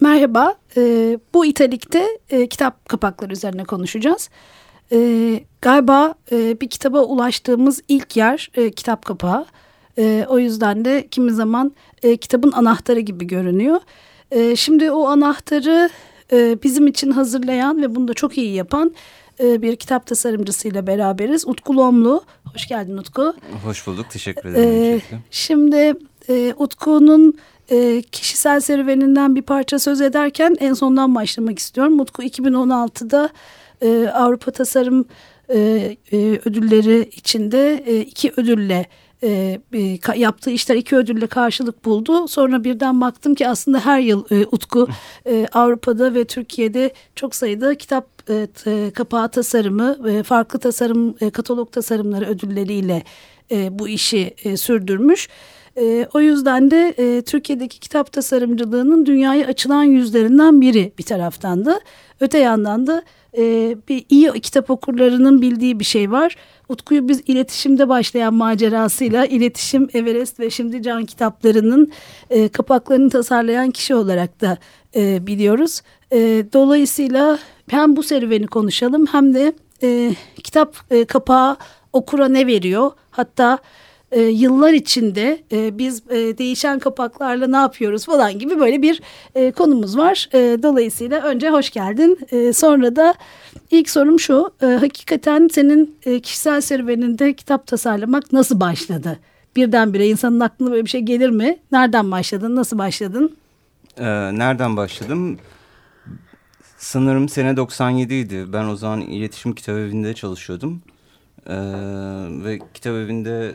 Merhaba, e, bu İtalik'te e, kitap kapakları üzerine konuşacağız. E, galiba e, bir kitaba ulaştığımız ilk yer e, kitap kapağı. E, o yüzden de kimi zaman e, kitabın anahtarı gibi görünüyor. E, şimdi o anahtarı e, bizim için hazırlayan ve bunu da çok iyi yapan e, bir kitap tasarımcısıyla beraberiz. Utku Lomlu. Hoş geldin Utku. Hoş bulduk, teşekkür ederim. E, şimdi e, Utku'nun e, kişisel serüveninden bir parça söz ederken en sondan başlamak istiyorum. Utku 2016'da e, Avrupa Tasarım e, e, ödülleri içinde e, iki ödülle e, e, yaptığı işler iki ödülle karşılık buldu. Sonra birden baktım ki aslında her yıl e, Utku e, Avrupa'da ve Türkiye'de çok sayıda kitap e, t, kapağı tasarımı, e, farklı tasarım, e, katalog tasarımları ödülleriyle e, bu işi e, sürdürmüş. E, o yüzden de e, Türkiye'deki kitap tasarımcılığının dünyaya açılan yüzlerinden biri bir taraftan da. Öte yandan da e, bir iyi kitap okurlarının bildiği bir şey var. Utku'yu biz iletişimde başlayan macerasıyla iletişim Everest ve şimdi Can kitaplarının e, kapaklarını tasarlayan kişi olarak da e, biliyoruz. E, dolayısıyla hem bu serüveni konuşalım hem de e, kitap e, kapağı okura ne veriyor? Hatta e, yıllar içinde e, biz e, değişen kapaklarla ne yapıyoruz falan gibi böyle bir e, konumuz var. E, dolayısıyla önce hoş geldin. E, sonra da ilk sorum şu. E, hakikaten senin e, kişisel serüveninde kitap tasarlamak nasıl başladı? Birdenbire insanın aklına böyle bir şey gelir mi? Nereden başladın? Nasıl başladın? Ee, nereden başladım? Sanırım sene 97 idi. Ben o zaman iletişim kitap evinde çalışıyordum. Ee, ve kitap evinde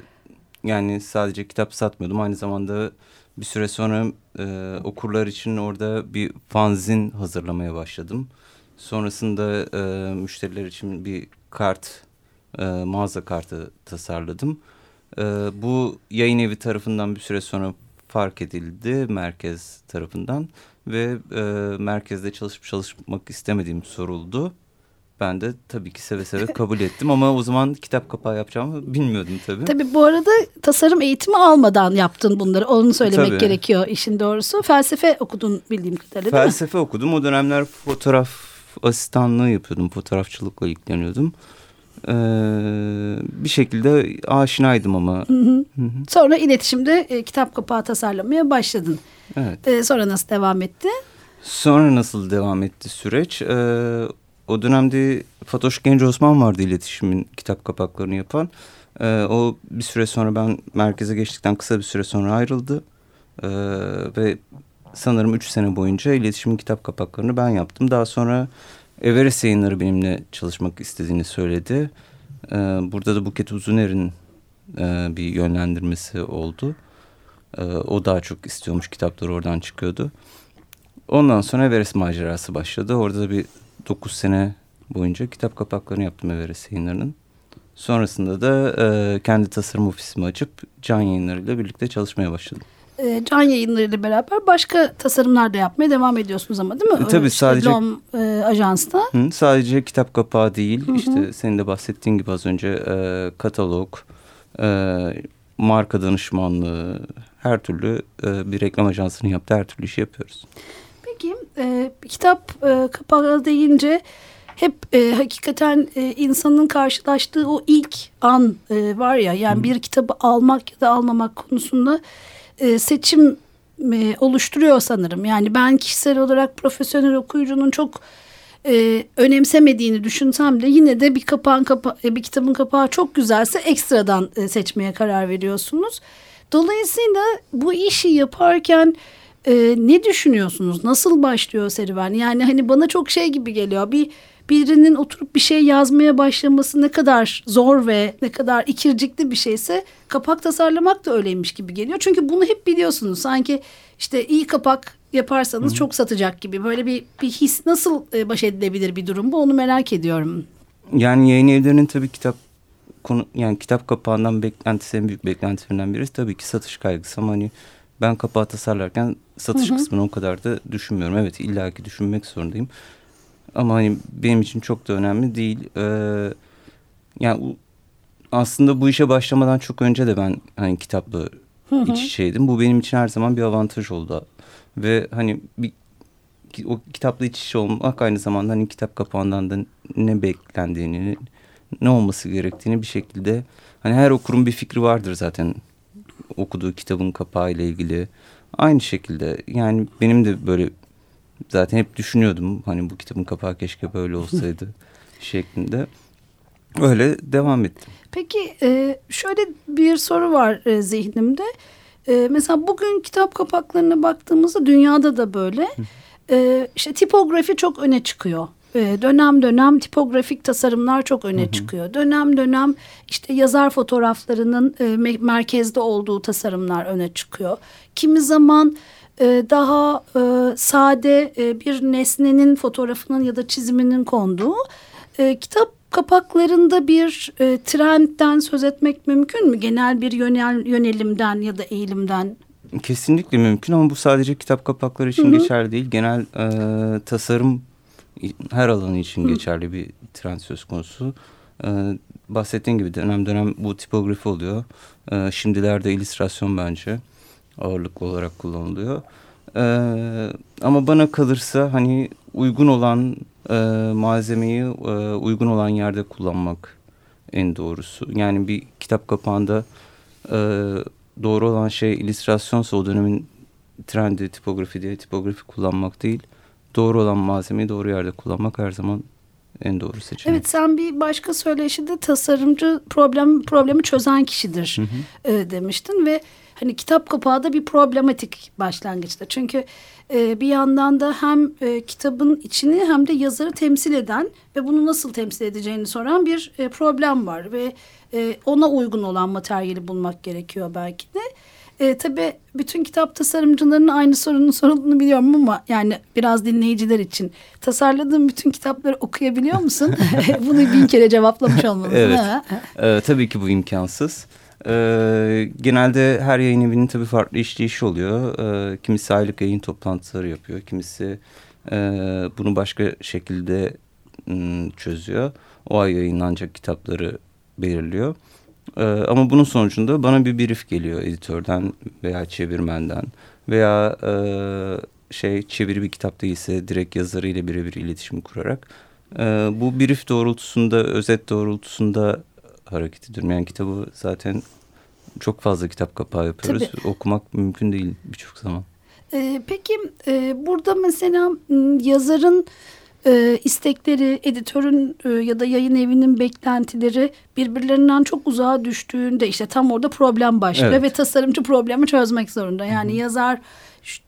yani sadece kitap satmıyordum. Aynı zamanda bir süre sonra e, okurlar için orada bir fanzin hazırlamaya başladım. Sonrasında e, müşteriler için bir kart, e, mağaza kartı tasarladım. E, bu yayın evi tarafından bir süre sonra fark edildi merkez tarafından ve e, merkezde çalışıp çalışmak istemediğim soruldu. Ben de tabii ki seve seve kabul ettim ama o zaman kitap kapağı yapacağımı bilmiyordum tabii. Tabii bu arada tasarım eğitimi almadan yaptın bunları. Onu söylemek tabii. gerekiyor işin doğrusu. Felsefe okudun bildiğim kadarıyla Felsefe okudum. O dönemler fotoğraf asistanlığı yapıyordum. Fotoğrafçılıkla ilgileniyordum. Ee, bir şekilde aşinaydım ama. Hı hı. Hı hı. Sonra iletişimde e, kitap kapağı tasarlamaya başladın. Evet. Ee, sonra nasıl devam etti? Sonra nasıl devam etti süreç? Ee, o dönemde Fatoş Genç Osman vardı iletişimin kitap kapaklarını yapan. Ee, o bir süre sonra ben merkeze geçtikten kısa bir süre sonra ayrıldı. Ee, ve sanırım üç sene boyunca iletişimin kitap kapaklarını ben yaptım. Daha sonra Everest yayınları benimle çalışmak istediğini söyledi. Ee, burada da Buket Uzuner'in e, bir yönlendirmesi oldu. Ee, o daha çok istiyormuş kitaplar oradan çıkıyordu. Ondan sonra Everest macerası başladı. Orada da bir 9 sene boyunca kitap kapaklarını yaptım Everest yayınlarının. Sonrasında da e, kendi tasarım ofisimi açıp Can yayınlarıyla birlikte çalışmaya başladım. E, can yayınlarıyla beraber başka tasarımlar da yapmaya devam ediyorsunuz ama değil mi? E, tabii işte sadece. Lom e, Ajans'ta. Hı, sadece kitap kapağı değil. Hı hı. İşte senin de bahsettiğin gibi az önce e, katalog, e, marka danışmanlığı, her türlü e, bir reklam ajansının yaptığı her türlü işi yapıyoruz. Peki e, kitap e, kapağı deyince hep e, hakikaten e, insanın karşılaştığı o ilk an e, var ya yani Hı. bir kitabı almak ya da almamak konusunda e, seçim e, oluşturuyor sanırım. Yani ben kişisel olarak profesyonel okuyucunun çok e, önemsemediğini düşünsem de yine de bir kapağın kapa e, bir kitabın kapağı çok güzelse ekstradan e, seçmeye karar veriyorsunuz. Dolayısıyla bu işi yaparken e, ne düşünüyorsunuz? Nasıl başlıyor serüven? Yani hani bana çok şey gibi geliyor. Bir birinin oturup bir şey yazmaya başlaması ne kadar zor ve ne kadar ikircikli bir şeyse kapak tasarlamak da öyleymiş gibi geliyor. Çünkü bunu hep biliyorsunuz. Sanki işte iyi kapak yaparsanız Hı. çok satacak gibi. Böyle bir, bir his nasıl e, baş edilebilir bir durum bu onu merak ediyorum. Yani yayın evlerinin tabii kitap konu yani kitap kapağından beklentisi en büyük beklentilerinden birisi tabii ki satış kaygısı ama hani ben kapağı tasarlarken satış hı hı. kısmını o kadar da düşünmüyorum. Evet illaki düşünmek zorundayım. Ama hani benim için çok da önemli değil. Ee, yani aslında bu işe başlamadan çok önce de ben hani kitapla hı hı. iç içeydim. Bu benim için her zaman bir avantaj oldu. Ve hani bir o kitapla iç içe olmak aynı zamanda hani kitap kapağından da ne beklendiğini, ne olması gerektiğini bir şekilde hani her okurun bir fikri vardır zaten okuduğu kitabın kapağı ile ilgili. Aynı şekilde yani benim de böyle zaten hep düşünüyordum hani bu kitabın kapağı keşke böyle olsaydı şeklinde. Öyle devam ettim. Peki e, şöyle bir soru var e, zihnimde. E, mesela bugün kitap kapaklarına baktığımızda dünyada da böyle. E, işte tipografi çok öne çıkıyor. E, dönem dönem tipografik tasarımlar çok öne hı hı. çıkıyor. Dönem dönem işte yazar fotoğraflarının e, merkezde olduğu tasarımlar öne çıkıyor. Kimi zaman e, daha e, sade e, bir nesnenin fotoğrafının ya da çiziminin konduğu e, kitap kapaklarında bir e, trendden söz etmek mümkün mü? Genel bir yönel, yönelimden ya da eğilimden. Kesinlikle mümkün ama bu sadece kitap kapakları için Hı -hı. geçerli değil. Genel e, tasarım her alanı için Hı. geçerli bir trend söz konusu. E, bahsettiğim gibi dönem dönem bu tipografi oluyor. E, şimdilerde illüstrasyon bence ağırlıklı olarak kullanılıyor. E, ama bana kalırsa hani uygun olan e, malzemeyi e, uygun olan yerde kullanmak en doğrusu. Yani bir kitap kapağında e, doğru olan şey illüstrasyonsa o dönemin trendi tipografi diye tipografi kullanmak değil. Doğru olan malzemeyi doğru yerde kullanmak her zaman en doğru seçenek. Evet sen bir başka söyleşide tasarımcı problem problemi çözen kişidir hı hı. E, demiştin ve hani kitap kapağı da bir problematik başlangıçta. Çünkü e, bir yandan da hem e, kitabın içini hem de yazarı temsil eden ve bunu nasıl temsil edeceğini soran bir e, problem var ve e, ona uygun olan materyali bulmak gerekiyor belki de. E, tabii bütün kitap tasarımcılarının aynı sorunun sorulduğunu biliyorum ama yani biraz dinleyiciler için tasarladığın bütün kitapları okuyabiliyor musun? Bunu bin kere cevaplamış olmalısın. Evet. ee, tabii ki bu imkansız. Ee, genelde her yayın evinin tabii farklı işleyişi oluyor. Ee, kimisi aylık yayın toplantıları yapıyor. Kimisi e, bunu başka şekilde m, çözüyor. O ay yayınlanacak kitapları belirliyor. Ee, ama bunun sonucunda bana bir brief geliyor editörden veya çevirmenden veya e, şey çeviri bir kitap değilse direkt yazarıyla birebir iletişim kurarak. E, bu brief doğrultusunda, özet doğrultusunda hareket ediyorum. Yani kitabı zaten çok fazla kitap kapağı yapıyoruz. Tabii. Okumak mümkün değil birçok zaman. Ee, peki e, burada mesela yazarın e, istekleri, editörün e, ya da yayın evinin beklentileri birbirlerinden çok uzağa düştüğünde işte tam orada problem başlıyor evet. ve tasarımcı problemi çözmek zorunda. Yani Hı -hı. yazar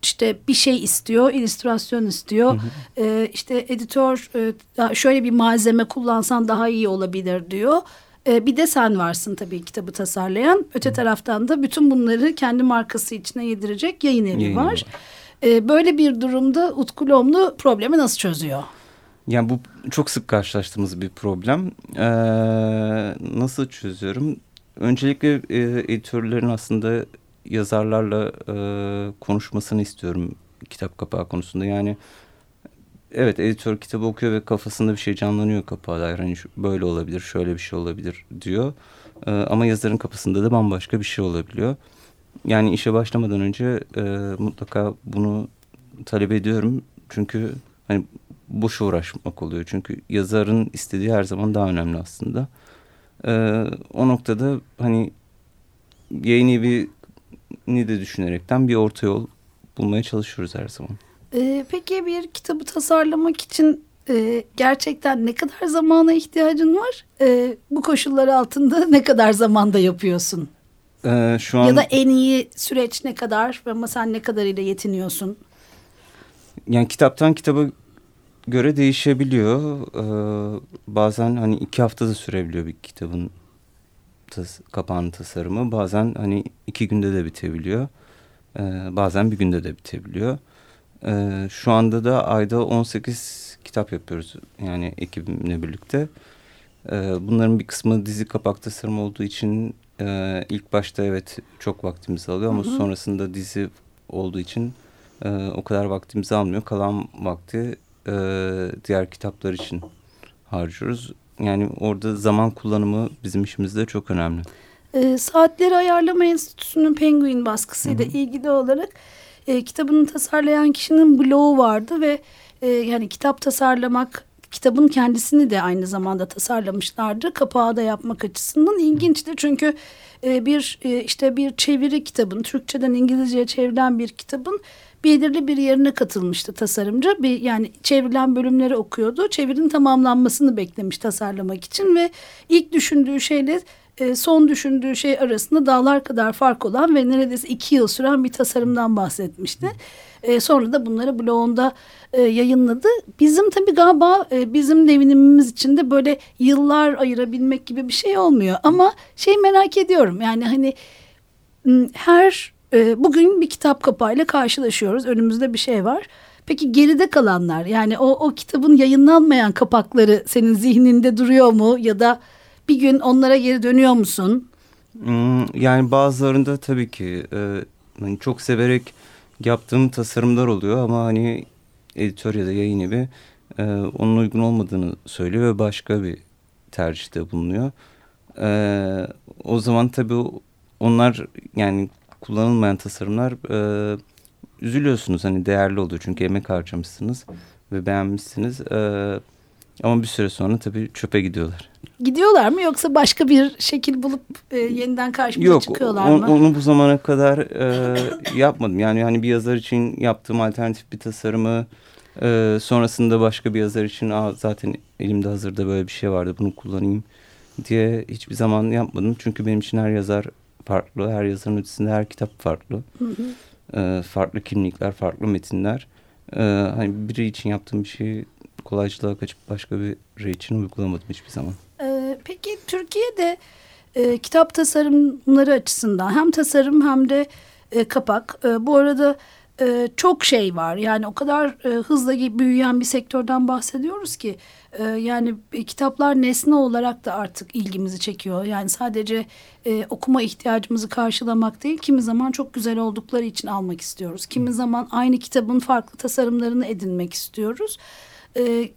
işte bir şey istiyor, illüstrasyon istiyor. Hı hı. Ee, işte editör e, şöyle bir malzeme kullansan daha iyi olabilir diyor. Ee, bir de sen varsın tabii kitabı tasarlayan. Öte taraftan da bütün bunları kendi markası içine yedirecek yayın evi yayın var. var. Böyle bir durumda Utku Lomlu problemi nasıl çözüyor? Yani bu çok sık karşılaştığımız bir problem. Ee, nasıl çözüyorum? Öncelikle e, editörlerin aslında yazarlarla e, konuşmasını istiyorum kitap kapağı konusunda. Yani evet editör kitabı okuyor ve kafasında bir şey canlanıyor kapağa dair. Hani böyle olabilir, şöyle bir şey olabilir diyor. Ee, ama yazarın kafasında da bambaşka bir şey olabiliyor. Yani işe başlamadan önce e, mutlaka bunu talep ediyorum. Çünkü hani boş uğraşmak oluyor. Çünkü yazarın istediği her zaman daha önemli aslında. Ee, o noktada hani yayın evi ni de düşünerekten bir orta yol bulmaya çalışıyoruz her zaman. Ee, peki bir kitabı tasarlamak için e, gerçekten ne kadar zamana ihtiyacın var? E, bu koşullar altında ne kadar zamanda yapıyorsun? Ee, şu an... Ya da en iyi süreç ne kadar ama sen ne kadarıyla yetiniyorsun? Yani kitaptan kitaba göre değişebiliyor. Ee, bazen hani iki haftada sürebiliyor bir kitabın tas kapağın tasarımı. Bazen hani iki günde de bitebiliyor. Ee, bazen bir günde de bitebiliyor. Ee, şu anda da ayda 18 kitap yapıyoruz yani ekibimle birlikte. Ee, bunların bir kısmı dizi kapak tasarımı olduğu için e, ilk başta evet çok vaktimizi alıyor ama hı hı. sonrasında dizi olduğu için e, o kadar vaktimizi almıyor. Kalan vakti e, diğer kitaplar için harcıyoruz. Yani orada zaman kullanımı bizim işimizde çok önemli. E, Saatleri Ayarlama Enstitüsü'nün Penguin baskısıyla Hı -hı. ilgili olarak e, kitabını tasarlayan kişinin bloğu vardı ve e, yani kitap tasarlamak kitabın kendisini de aynı zamanda tasarlamışlardı. Kapağı da yapmak açısından ilginçti çünkü e, bir e, işte bir çeviri kitabın Türkçeden İngilizceye çevrilen bir kitabın belirli bir yerine katılmıştı tasarımcı. Bir, yani çevrilen bölümleri okuyordu. Çevirinin tamamlanmasını beklemiş tasarlamak için ve ilk düşündüğü şeyle e, son düşündüğü şey arasında dağlar kadar fark olan ve neredeyse iki yıl süren bir tasarımdan bahsetmişti. E, sonra da bunları blogunda e, yayınladı. Bizim tabii galiba e, bizim devinimimiz için de böyle yıllar ayırabilmek gibi bir şey olmuyor. Ama şey merak ediyorum yani hani her e, bugün bir kitap kapağıyla karşılaşıyoruz. Önümüzde bir şey var. Peki geride kalanlar yani o, o kitabın yayınlanmayan kapakları senin zihninde duruyor mu ya da bir gün onlara geri dönüyor musun? Hmm, yani bazılarında tabii ki e, hani çok severek yaptığım tasarımlar oluyor ama hani editör ya da yayın evi e, onun uygun olmadığını söylüyor ve başka bir tercihte bulunuyor. E, o zaman tabii onlar yani kullanılmayan tasarımlar e, üzülüyorsunuz hani değerli oluyor çünkü emek harcamışsınız ve beğenmişsiniz. E, ama bir süre sonra tabii çöpe gidiyorlar. Gidiyorlar mı yoksa başka bir şekil bulup e, yeniden karşımıza Yok, çıkıyorlar on, mı? Onu bu zamana kadar e, yapmadım. Yani hani bir yazar için yaptığım alternatif bir tasarımı e, sonrasında başka bir yazar için Aa, zaten elimde hazırda böyle bir şey vardı bunu kullanayım diye hiçbir zaman yapmadım. Çünkü benim için her yazar farklı. Her yazarın ötesinde her kitap farklı. Hı hı. E, farklı kimlikler, farklı metinler. E, hani biri için yaptığım bir şeyi kolaycılığa kaçıp başka bir için uygulamadım hiçbir zaman. Ee, peki Türkiye'de e, kitap tasarımları açısından hem tasarım hem de e, kapak. E, bu arada e, çok şey var. Yani o kadar e, hızla büyüyen bir sektörden bahsediyoruz ki e, yani e, kitaplar nesne olarak da artık ilgimizi çekiyor. Yani sadece e, okuma ihtiyacımızı karşılamak değil, kimi zaman çok güzel oldukları için almak istiyoruz. Kimi zaman aynı kitabın farklı tasarımlarını edinmek istiyoruz. E,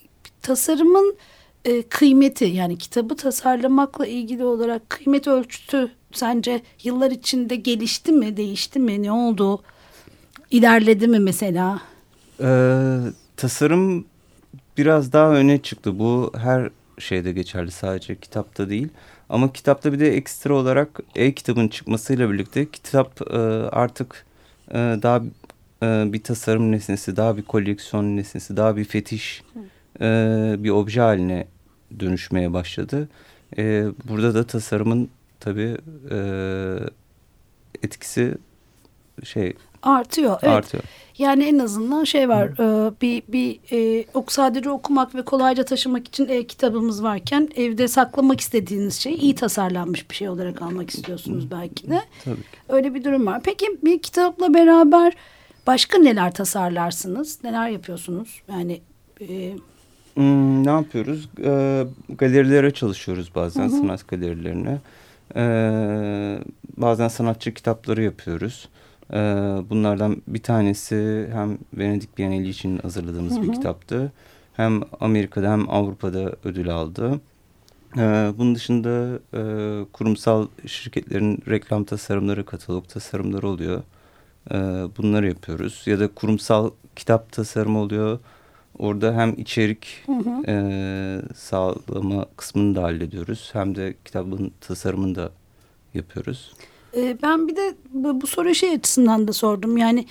tasarımın e, kıymeti yani kitabı tasarlamakla ilgili olarak kıymet ölçütü sence yıllar içinde gelişti mi, değişti mi, ne oldu? İlerledi mi mesela? Ee, tasarım biraz daha öne çıktı. Bu her şeyde geçerli sadece kitapta değil. Ama kitapta bir de ekstra olarak e-kitabın çıkmasıyla birlikte kitap e, artık e, daha e, bir tasarım nesnesi, daha bir koleksiyon nesnesi, daha bir fetiş e, bir obje haline dönüşmeye başladı. E, burada da tasarımın tabii e, etkisi şey artıyor. Evet. Artıyor. Yani en azından şey var e, bir bir e, ok sadece okumak ve kolayca taşımak için e, kitabımız varken evde saklamak istediğiniz şey iyi tasarlanmış bir şey olarak almak istiyorsunuz belki de. Tabii ki. Öyle bir durum var. Peki bir kitapla beraber başka neler tasarlarsınız? Neler yapıyorsunuz? Yani e, Hmm, ne yapıyoruz? Ee, galerilere çalışıyoruz bazen, hı hı. sanat galerilerine. Ee, bazen sanatçı kitapları yapıyoruz. Ee, bunlardan bir tanesi hem Venedik Bienali için hazırladığımız hı hı. bir kitaptı. Hem Amerika'da hem Avrupa'da ödül aldı. Ee, bunun dışında e, kurumsal şirketlerin reklam tasarımları, katalog tasarımları oluyor. Ee, bunları yapıyoruz. Ya da kurumsal kitap tasarımı oluyor Orada hem içerik hı hı. E, sağlama kısmını da hallediyoruz. Hem de kitabın tasarımını da yapıyoruz. E, ben bir de bu, soru şey açısından da sordum. Yani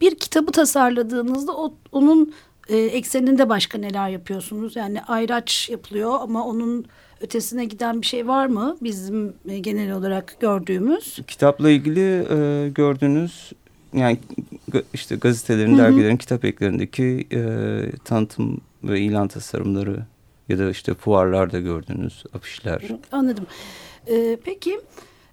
bir kitabı tasarladığınızda o, onun e, ekseninde başka neler yapıyorsunuz? Yani ayraç yapılıyor ama onun ötesine giden bir şey var mı bizim e, genel olarak gördüğümüz? Kitapla ilgili e, gördüğünüz yani işte gazetelerin, hı hı. dergilerin kitap eklerindeki e, tanıtım ve ilan tasarımları ya da işte fuarlarda gördüğünüz afişler. Anladım. Ee, peki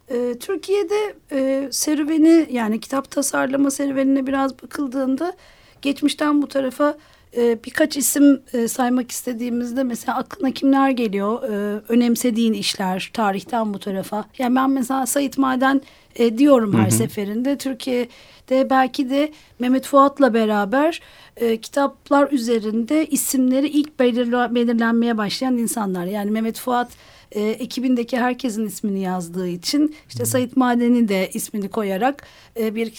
e, Türkiye'de e, serüveni yani kitap tasarlama serüvenine biraz bakıldığında geçmişten bu tarafa e, birkaç isim e, saymak istediğimizde mesela aklına kimler geliyor? E, önemsediğin işler tarihten bu tarafa. Yani ben mesela Sayit Maden e, diyorum her hı hı. seferinde. Türkiye'de belki de Mehmet Fuat'la beraber e, kitaplar üzerinde isimleri ilk belirle, belirlenmeye başlayan insanlar. Yani Mehmet Fuat e, ekibindeki herkesin ismini yazdığı için işte Sayit Madeni de ismini koyarak e, bir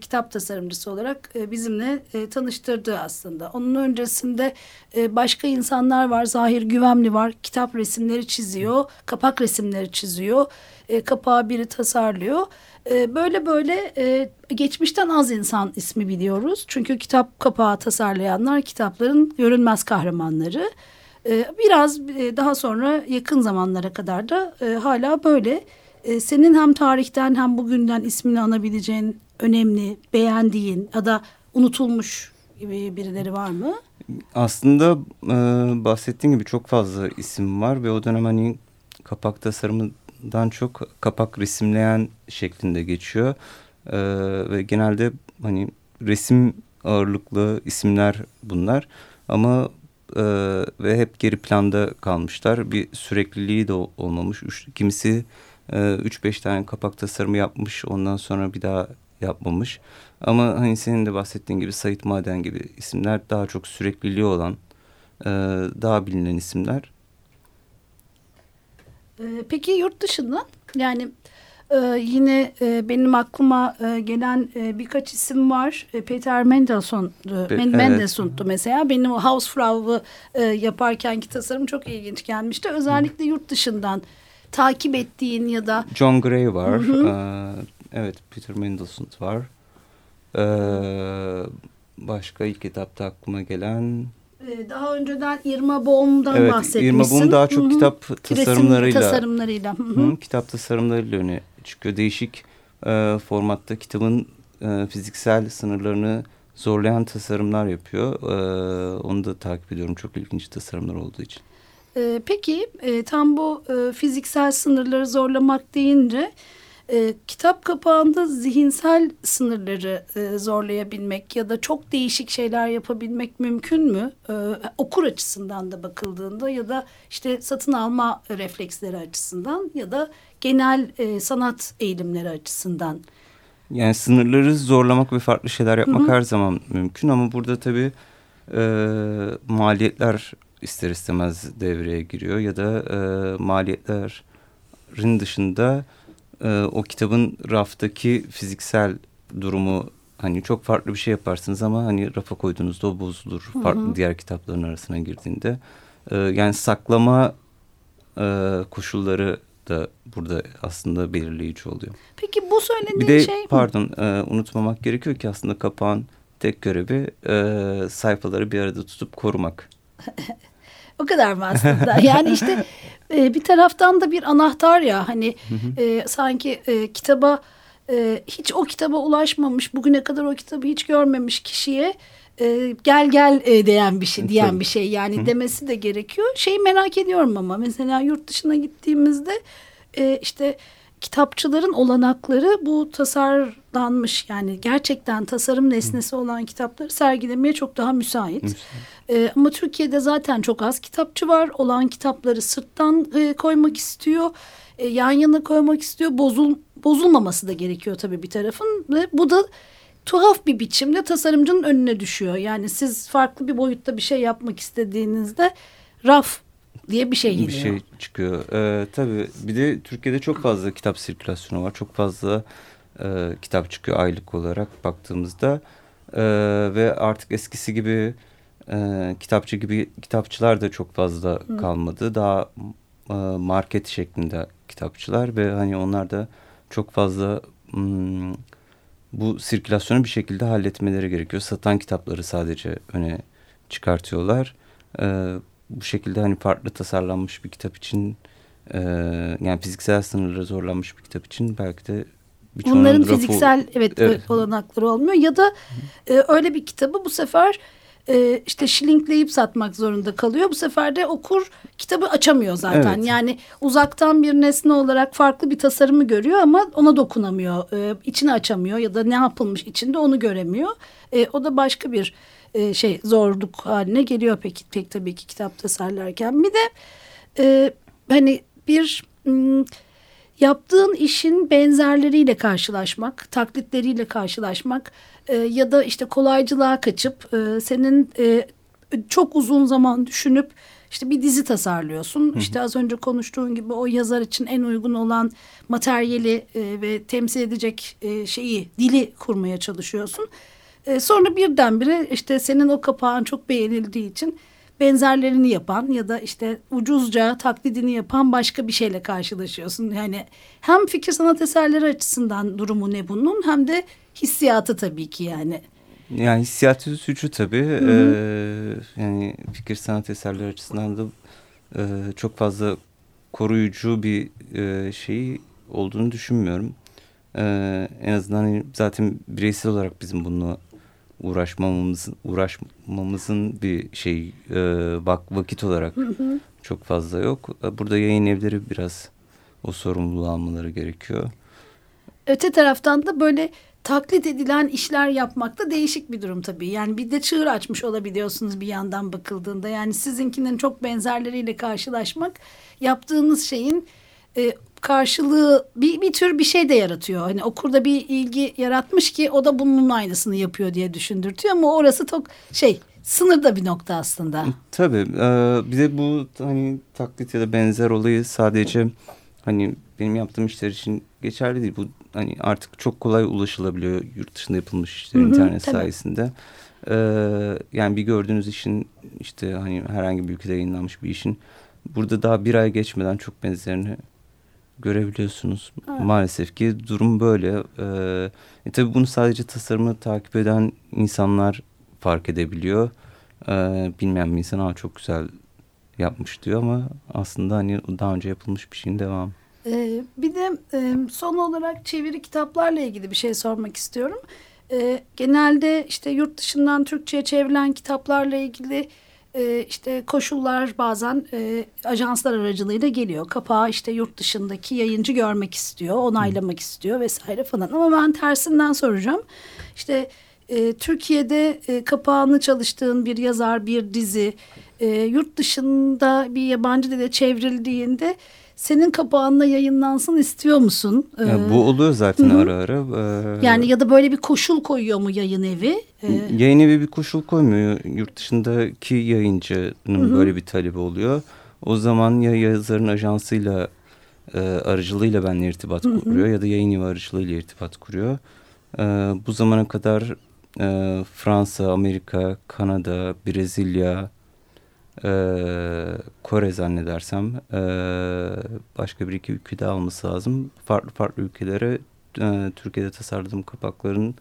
kitap tasarımcısı olarak e, bizimle e, tanıştırdı aslında. Onun öncesinde e, başka insanlar var. Zahir Güvemli var. Kitap resimleri çiziyor. Kapak resimleri çiziyor. E, kapağı biri tasarlıyor. E, böyle böyle e, geçmişten az insan ismi biliyoruz. Çünkü kitap kapağı tasarlayanlar kitapların görünmez kahramanları. E, biraz e, daha sonra yakın zamanlara kadar da e, hala böyle. E, senin hem tarihten hem bugünden ismini anabileceğin önemli, beğendiğin ya da unutulmuş gibi birileri var mı? Aslında e, bahsettiğim gibi çok fazla isim var ve o dönem hani kapak tasarımından çok kapak resimleyen şeklinde geçiyor. Ve genelde hani resim ağırlıklı isimler bunlar ama e, ve hep geri planda kalmışlar. Bir sürekliliği de olmamış. Üç, kimisi 3-5 e, tane kapak tasarımı yapmış ondan sonra bir daha yapmamış. Ama hani senin de bahsettiğin gibi Sait Maden gibi isimler daha çok sürekliliği olan e, daha bilinen isimler. Ee, peki yurt dışından yani e, yine e, benim aklıma e, gelen e, birkaç isim var. E, Peter Mendelssohn, e, evet. Mendelssohn'tu mesela. Benim o Hausfrau'u e, yaparkenki tasarım çok ilginç gelmişti. Özellikle yurt dışından takip ettiğin ya da... John Gray var. Hı hı. Ee, evet Peter Mendelssohn var. Ee, başka ilk kitapta aklıma gelen... Ee, daha önceden Irma Bohm'dan evet, bahsetmişsin. Irma Bohm daha çok Hı -hı. kitap tasarımlarıyla, Resim tasarımlarıyla. Hı -hı. kitap tasarımlarıyla öne çıkıyor. Değişik e, formatta kitabın e, fiziksel sınırlarını zorlayan tasarımlar yapıyor. E, onu da takip ediyorum. Çok ilginç tasarımlar olduğu için. E, peki e, tam bu e, fiziksel sınırları zorlamak deyince e, kitap kapağında zihinsel sınırları e, zorlayabilmek ya da çok değişik şeyler yapabilmek mümkün mü? E, okur açısından da bakıldığında ya da işte satın alma refleksleri açısından ya da genel e, sanat eğilimleri açısından. Yani sınırları zorlamak ve farklı şeyler yapmak Hı -hı. her zaman mümkün ama burada tabii e, maliyetler ister istemez devreye giriyor ya da e, maliyetlerin dışında e, o kitabın raftaki fiziksel durumu hani çok farklı bir şey yaparsınız ama hani rafa koyduğunuzda o bozulur. Hı hı. Farklı diğer kitapların arasına girdiğinde. E, yani saklama e, koşulları da burada aslında belirleyici oluyor. Peki bu söylediğin bir de, şey... Pardon e, unutmamak gerekiyor ki aslında kapağın tek görevi e, sayfaları bir arada tutup korumak. o kadar mı aslında? yani işte e, bir taraftan da bir anahtar ya hani E, sanki e, kitaba e, hiç o kitaba ulaşmamış bugüne kadar o kitabı hiç görmemiş kişiye e, gel gel e, diyen bir şey diyen bir şey yani demesi de gerekiyor. Şeyi merak ediyorum ama mesela yurt dışına gittiğimizde e, işte kitapçıların olanakları bu tasarlanmış yani gerçekten tasarım nesnesi olan kitapları sergilemeye çok daha müsait. müsait. E, ama Türkiye'de zaten çok az kitapçı var. Olan kitapları sırttan e, koymak istiyor. E, yan yana koymak istiyor. Bozul, bozulmaması da gerekiyor tabii bir tarafın. Ve bu da tuhaf bir biçimde tasarımcının önüne düşüyor. Yani siz farklı bir boyutta bir şey yapmak istediğinizde raf diye bir şey geliyor. Bir şey çıkıyor. Ee, tabii bir de Türkiye'de çok fazla kitap sirkülasyonu var. Çok fazla e, kitap çıkıyor aylık olarak baktığımızda. E, ve artık eskisi gibi e, kitapçı gibi kitapçılar da çok fazla Hı. kalmadı. Daha e, market şeklinde kitapçılar ve hani onlar da çok fazla hmm, bu sirkülasyonu bir şekilde halletmeleri gerekiyor. Satan kitapları sadece öne çıkartıyorlar. E, bu şekilde hani farklı tasarlanmış bir kitap için e, yani fiziksel sınırları zorlanmış bir kitap için belki de Bunların fiziksel evet, evet olanakları olmuyor ya da e, öyle bir kitabı bu sefer e, işte şilingleyip satmak zorunda kalıyor. Bu sefer de okur kitabı açamıyor zaten. Evet. Yani uzaktan bir nesne olarak farklı bir tasarımı görüyor ama ona dokunamıyor. E, içini açamıyor ya da ne yapılmış içinde onu göremiyor. E, o da başka bir e, şey zorluk haline geliyor peki pek tabii ki kitap tasarlarken. Bir de e, hani bir m, yaptığın işin benzerleriyle karşılaşmak, taklitleriyle karşılaşmak e, ya da işte kolaycılığa kaçıp e, senin e, çok uzun zaman düşünüp işte bir dizi tasarlıyorsun. Hı hı. İşte az önce konuştuğun gibi o yazar için en uygun olan materyali e, ve temsil edecek e, şeyi, dili kurmaya çalışıyorsun. E, sonra birdenbire işte senin o kapağın çok beğenildiği için benzerlerini yapan ya da işte ucuzca taklidini yapan başka bir şeyle karşılaşıyorsun. Yani hem fikir sanat eserleri açısından durumu ne bunun hem de hissiyatı tabii ki yani. Yani hissiyatı suçu tabii. Hı hı. Ee, yani fikir sanat eserleri açısından da e, çok fazla koruyucu bir e, şey olduğunu düşünmüyorum. Ee, en azından zaten bireysel olarak bizim bununla uğraşmamamızın uğraşmamızın bir şey e, bak vakit olarak hı hı. çok fazla yok. Burada yayın evleri biraz o sorumluluğu almaları gerekiyor. Öte taraftan da böyle taklit edilen işler yapmak da değişik bir durum tabii. Yani bir de çığır açmış olabiliyorsunuz bir yandan bakıldığında. Yani sizinkinin çok benzerleriyle karşılaşmak yaptığınız şeyin e, karşılığı bir, bir tür bir şey de yaratıyor. Hani okurda bir ilgi yaratmış ki o da bunun aynısını yapıyor diye düşündürtüyor ama orası çok şey sınırda bir nokta aslında. Tabii. E, bir de bu hani taklit ya da benzer olayı sadece hani benim yaptığım işler için geçerli değil. Bu hani artık çok kolay ulaşılabiliyor yurt dışında yapılmış işler internet tabii. sayesinde. Ee, yani bir gördüğünüz işin işte hani herhangi bir ülkede yayınlanmış bir işin burada daha bir ay geçmeden çok benzerini görebiliyorsunuz. Evet. Maalesef ki durum böyle. Ee, e, tabii bunu sadece tasarımı takip eden insanlar fark edebiliyor. Ee, bilmeyen bir insan çok güzel yapmış diyor ama aslında hani daha önce yapılmış bir şeyin devamı. Ee, bir de e, son olarak çeviri kitaplarla ilgili bir şey sormak istiyorum. Ee, genelde işte yurt dışından Türkçe'ye çevrilen kitaplarla ilgili e, işte koşullar bazen e, ajanslar aracılığıyla geliyor. Kapağı işte yurt dışındaki yayıncı görmek istiyor, onaylamak istiyor vesaire falan. Ama ben tersinden soracağım. İşte e, Türkiye'de e, kapağını çalıştığın bir yazar, bir dizi yurt dışında bir yabancı dile çevrildiğinde senin kapağında yayınlansın istiyor musun? Yani bu ee, oluyor zaten Hı-hı. ara ara. Ee, yani ya da böyle bir koşul koyuyor mu yayın evi? Ee, yayın evi bir koşul koymuyor. Yurt dışındaki yayıncının Hı-hı. böyle bir talebi oluyor. O zaman ya yazarın ajansıyla e, aracılığıyla benimle irtibat Hı-hı. kuruyor ya da yayın evi aracılığıyla irtibat kuruyor. E, bu zamana kadar e, Fransa, Amerika, Kanada, Brezilya, e, Kore zannedersem e, başka bir iki ülke daha alması lazım. Farklı farklı ülkelere e, Türkiye'de tasarladığım kapakların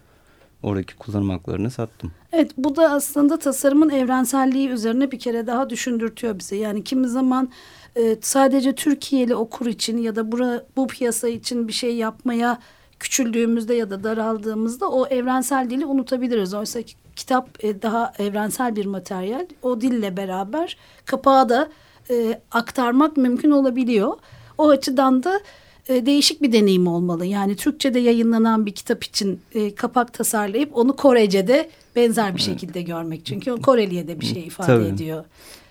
oradaki kullanım haklarını sattım. Evet bu da aslında tasarımın evrenselliği üzerine bir kere daha düşündürtüyor bize. Yani kimi zaman e, sadece Türkiye'li okur için ya da bura, bu piyasa için bir şey yapmaya küçüldüğümüzde ya da daraldığımızda o evrensel dili unutabiliriz. Oysa ki kitap e, daha evrensel bir materyal. O dille beraber kapağı da e, aktarmak mümkün olabiliyor. O açıdan da e, değişik bir deneyim olmalı. Yani Türkçe'de yayınlanan bir kitap için e, kapak tasarlayıp onu Korece'de benzer bir şekilde görmek. Çünkü o Koreli'ye de bir şey ifade tabii. ediyor.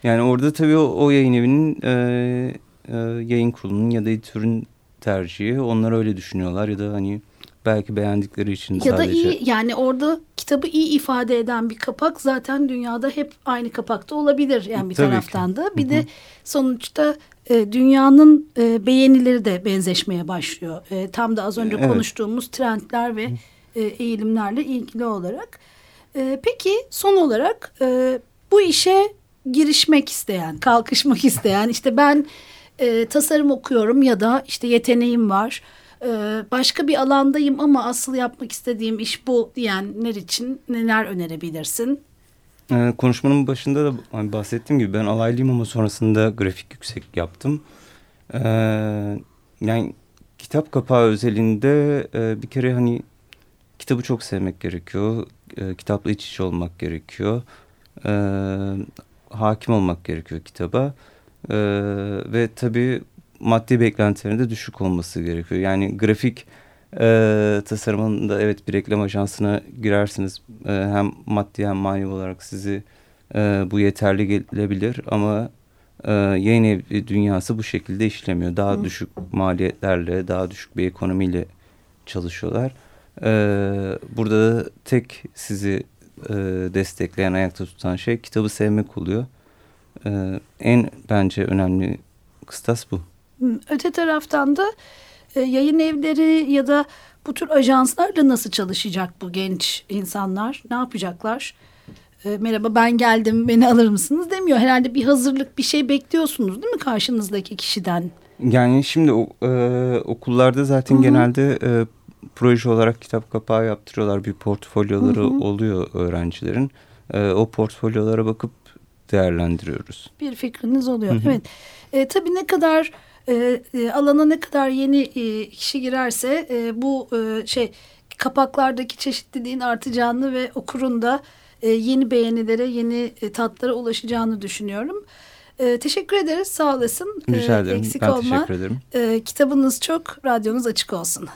Yani orada tabii o, o yayın evinin e, e, yayın kurulunun ya da editörün tercihi. Onlar öyle düşünüyorlar ya da hani belki beğendikleri için ya sadece. Ya da iyi yani orada kitabı iyi ifade eden bir kapak zaten dünyada hep aynı kapakta olabilir yani bir Tabii taraftan ki. da. Bir Hı -hı. de sonuçta e, dünyanın e, beğenileri de benzeşmeye başlıyor. E, tam da az önce evet. konuştuğumuz trendler ve e, eğilimlerle ilgili olarak. E, peki son olarak e, bu işe girişmek isteyen, kalkışmak isteyen işte ben e, tasarım okuyorum ya da işte yeteneğim var. E, başka bir alandayım ama asıl yapmak istediğim iş bu diyenler için neler önerebilirsin? Ee, konuşmanın başında da hani bahsettiğim gibi ben alaylıyım ama sonrasında grafik yüksek yaptım. Ee, yani kitap kapağı özelinde e, bir kere hani kitabı çok sevmek gerekiyor. Kitapla iç içe olmak gerekiyor. Hakim olmak gerekiyor kitaba. Ee, ve tabii maddi beklentilerin de düşük olması gerekiyor. Yani grafik e, tasarımında evet bir reklam ajansına girersiniz. E, hem maddi hem manevi olarak sizi e, bu yeterli gelebilir ama e, yayın evi dünyası bu şekilde işlemiyor. Daha Hı. düşük maliyetlerle, daha düşük bir ekonomiyle çalışıyorlar. E, burada tek sizi e, destekleyen, ayakta tutan şey kitabı sevmek oluyor. E, en bence önemli kıstas bu. Öte taraftan da e, yayın evleri ya da bu tür ajanslarla nasıl çalışacak bu genç insanlar? Ne yapacaklar? E, merhaba ben geldim beni alır mısınız demiyor. Herhalde bir hazırlık bir şey bekliyorsunuz değil mi karşınızdaki kişiden? Yani şimdi e, okullarda zaten Hı -hı. genelde e, proje olarak kitap kapağı yaptırıyorlar. Bir portfolyoları Hı -hı. oluyor öğrencilerin. E, o portfolyolara bakıp değerlendiriyoruz. Bir fikriniz oluyor. Hı -hı. Evet. E, tabii ne kadar e, e, alana ne kadar yeni e, kişi girerse e, bu e, şey kapaklardaki çeşitliliğin artacağını ve okurun da e, yeni beğenilere, yeni e, tatlara ulaşacağını düşünüyorum. E, teşekkür ederiz. Sağ olasın. Rica ederim. Eksik ben olma. teşekkür ederim. E, kitabınız çok, radyonuz açık olsun.